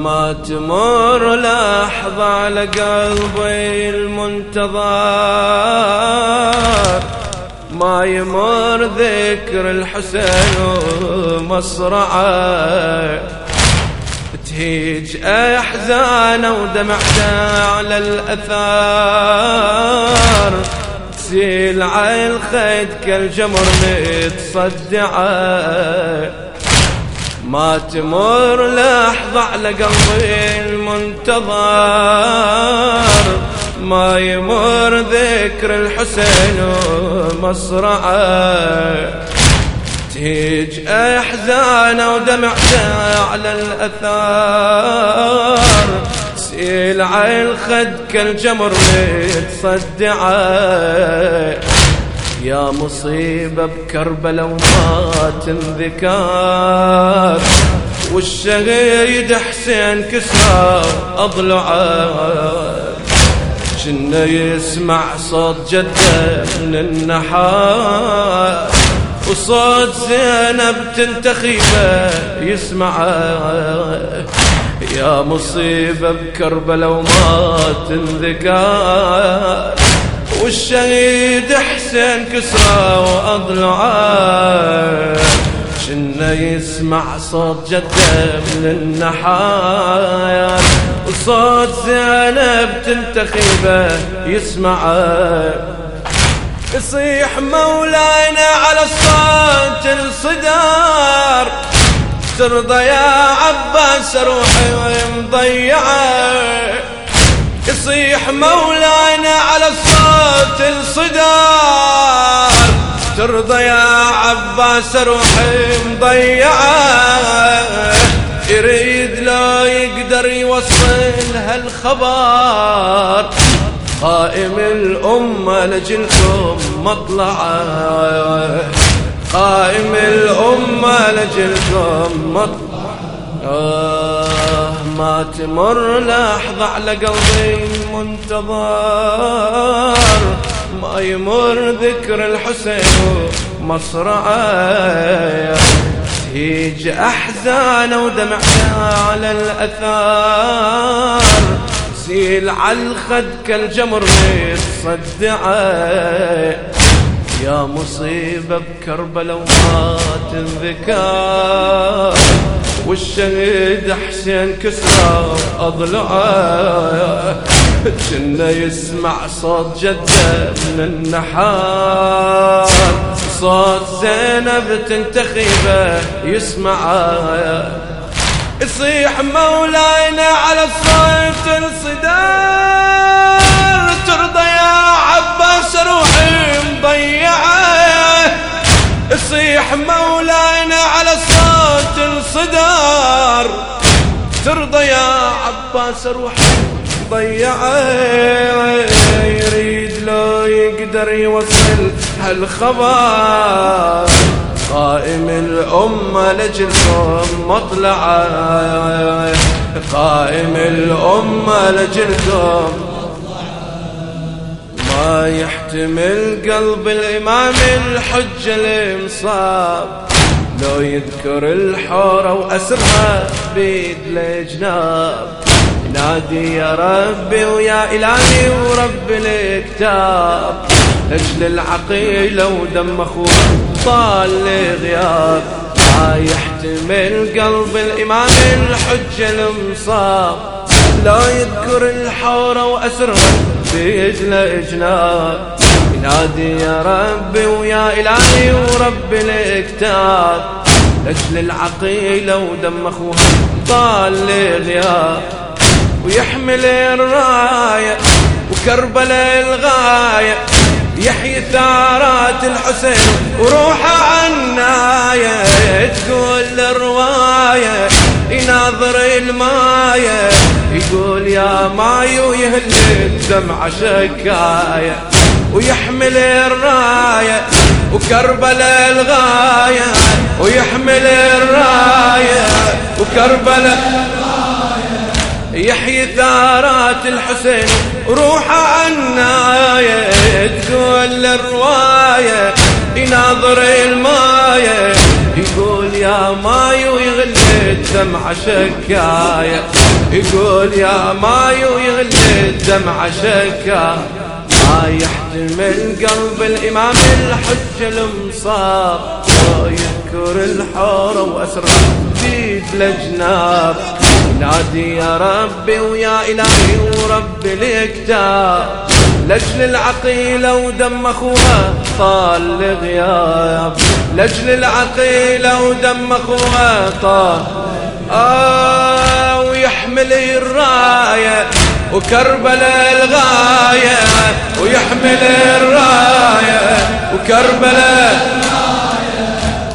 ما تمر لحظة على قلبي المنتظر. ما يمر ذكر الحسين ومصرعه. تهيج أحزانه ودمعته على الأثار. تسيل على الخيد كالجمر متصدعه. ما تمر لحظة على قلبي المنتظر. ما يمر ذكر الحسين ومصرعه. تهيج احزانه ودمعته على الأثار. سيل على الخد كالجمر متصدعه يا مصيبة بكربلة وما تنذكر. والشهيد حسين كسر أضلعه. كنا يسمع صوت جده من النحار وصوت زينب تنتخيبه يسمعه. يا مصيبة بكربلة وما تنذكر. والشهيد حسين كسرى وأضلعه. شنا يسمع صوت جده من النحايا. وصوت زينب تنتخبه يسمعه. يصيح مولانا على الصوت الصدار. ترضى يا عباس روحي ومضيعه يصيح مولانا على الصوت الصدار. ترضى يا عباس روحي مضيعة. يريد لا يقدر يوصل هالخبر. قائم الأمة لجلكم مطلعة. قائم الأمة لجلكم مطلعة. آه ما تمر لحظة على قلبي منتظر. ما يمر ذكر الحسين مصرعه تهيج أحزانه ودمعها على الأثار. سيل على الخد كالجمر متصدعه يا مصيبة بكربلة وما تنذكر. والشهيد حسين كسرى أضلعه. كنا يسمع صوت جدة من النحار صوت زينب تنتخبه يسمعه. يصيح مولانا على الصوت الصدار ترضى يا عباس روحي مضيعة. يصيح مولانا على الصدار ترضى يا عباس روحي مضيعه يريد لو يقدر يوصل هالخبر. قائم الأمة لجلكم مطلعة. قائم الأمة لجلكم ما يحتمل قلب الإمام الحجة المصاب لو يذكر الحورة وأسرها بيد الجناب نادي يا ربي ويا إلهي ورب الكتاب. أجل العقيلة ودم أخوه طال غياب ما يحتمل قلب الإمام الحجة المصاب. لا يذكر الحورة وأسرها بيد الجناب ينادي يا ربي ويا إلهي ورب الكتاب أجل العقيلة ودم أخوها طال غياب ويحمل الراية وكربلاء الغاية يحيي ثارات الحسين وروحه عناية تقول الرواية يناظر الماية. يقول يا ماي ويهل الدمعة شكاية. ويحمل الراية وكربلاء الغاية. ويحمل الراية وكربلاء يحيي ثارات الحسين روحه عناية. تقول الرواية يناظر الماية. يقول يا ماي ويغلد الدمعة شكاية. يقول يا مايو يغلي الدمعة شكاية. ما يحتمل قلب الإمام الحج المصاب يذكر الحور وأسرع جديد لجناب. نادي يا ربي ويا إلهي ورب الكتاب لجل العقيلة ودم أخوها طال لغياب لجل العقيلة ودم أخوها طال. آه ويحمل الراية. وكربلاء الغاية ويحمل الراية وكربلاء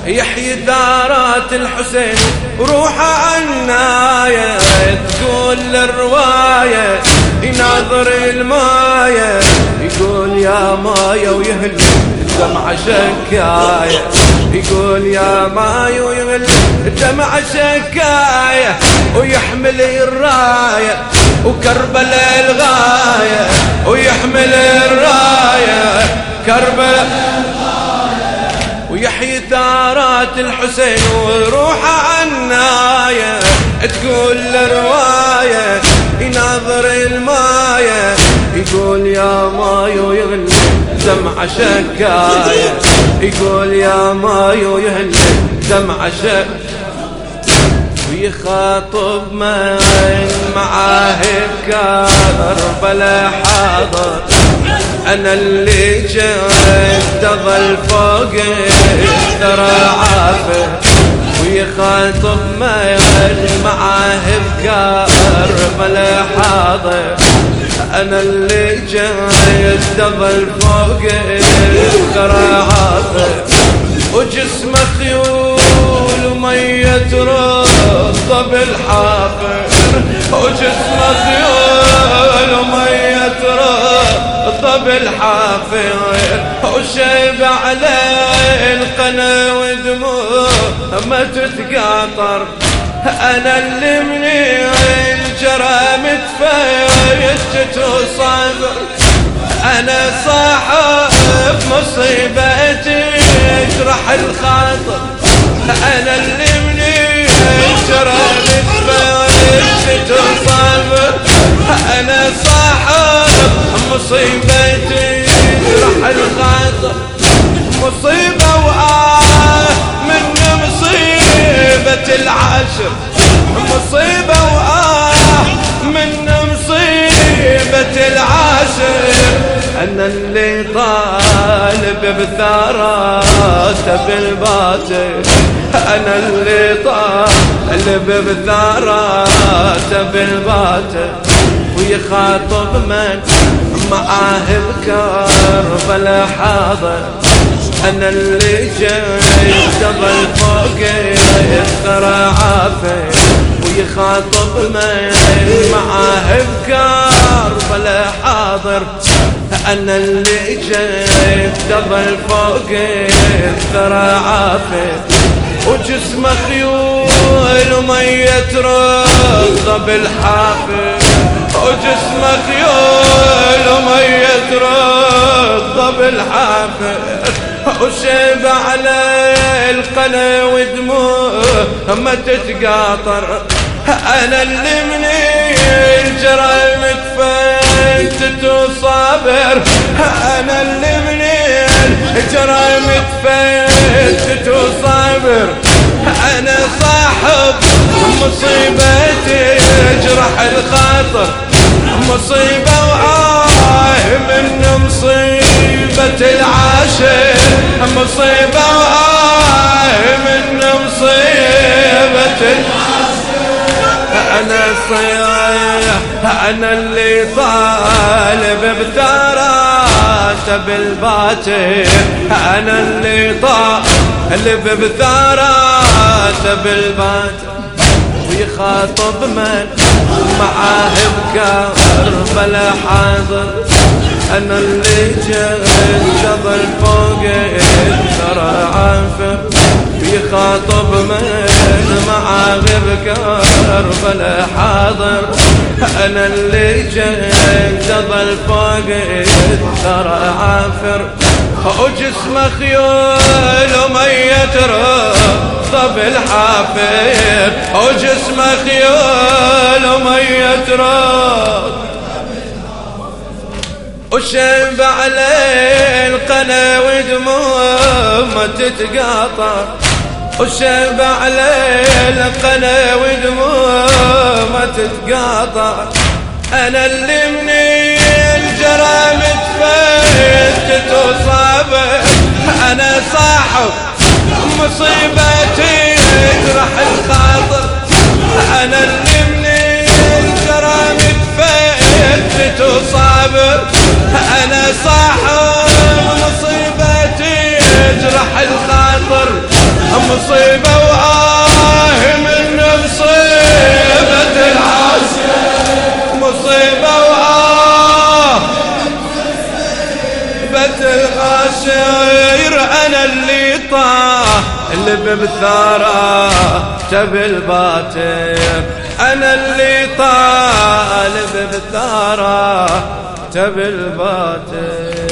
يحيي دارات الحسين روح عناية تقول الرواية يناظر الماية يقول يا مايا ويهل الدمعة شكاية. يقول يا مايا ويهل الدمعة شكاية ويحمل الراية وكربلاء الغاية ويحمل الراية كربلاء ويحيي ثارات الحسين وروحه عناية تقول رواية يناظر الماية دمع شكاية يقول يا مايو يهلي دمع شكاية ويخاطب من معاه كربلا حاضر. أنا اللي جيت تظل فوق ترى عافر. ويخاطب ما معاه بكربلا حاضر. أنا اللي جيت تظل فوق عافر وجسمه خيول ومية رضى بالحافر. وجسمه خيول ومية رضى بالحافر. وشيب على القنا ودموع ما تتقاطر. أنا اللي مني الجرى متفيت وصابر أنا صاحب مصيبتي يجرح الخاطر. أنا اللي مني شربت فرشت وصابر أنا صاحب مصيبتي يجرح الخاطر. مصيبة وآه من مصيبة العاشر. مصيبة العاشر. أنا اللي طالب بثارات بالباطل. أنا اللي طالب بثارات بالباطل. ويخاطب من معاه بكربلا حاضر أنا اللي جاي تظل فوق الثرى عافي ويخاطب من معاه بكربلا حاضر أنا اللي جيت دبل فوق الثرى عافي وجسمه خيول ومية رضى بالحافي وجسمه خيول ومية رضى بالحافي وشيب على القنا ودموع ما تتقاطر. أنا اللي مني الجرى متفتت وصابر أنا اللي مني الجرى متفتت وصابر أنا صاحب مصيبتي يجرح الخاطر. مصيبة وآه من مصيبة العاشر. مصيبة وآه من مصيبة العاشر. أنا صياح أنا اللي طالب بثارات بالباطل أنا اللي طالب بثارات بالباطل ويخاطب من معاه بكربلا حاضر أنا اللي جيت شظل فوق ترى عافر. يخاطب من معاه بكربلا حاضر. أنا اللي جيت شظل فوق ترى عافر. وجسمه خيول ومية رضب الحافر وجسمه خيول ومية رضب وشيب عليه القنا ودموع ما تتقاطع. وشيب عليه القنا ودموع ما تتقاطع. أنا اللي من الجرام تفتت وصابه أنا صاحب مصيبتي تجرح الخاطر. أنا اللي من الجرام تفتت وصابر أنا صاحب مصيبه وآه من مصيبه العاشق مصيبه وآه بيت الغاشير أنا اللي طاه اللي ببثاره تبي الباتر أنا اللي طالب بثاره تبي الباتر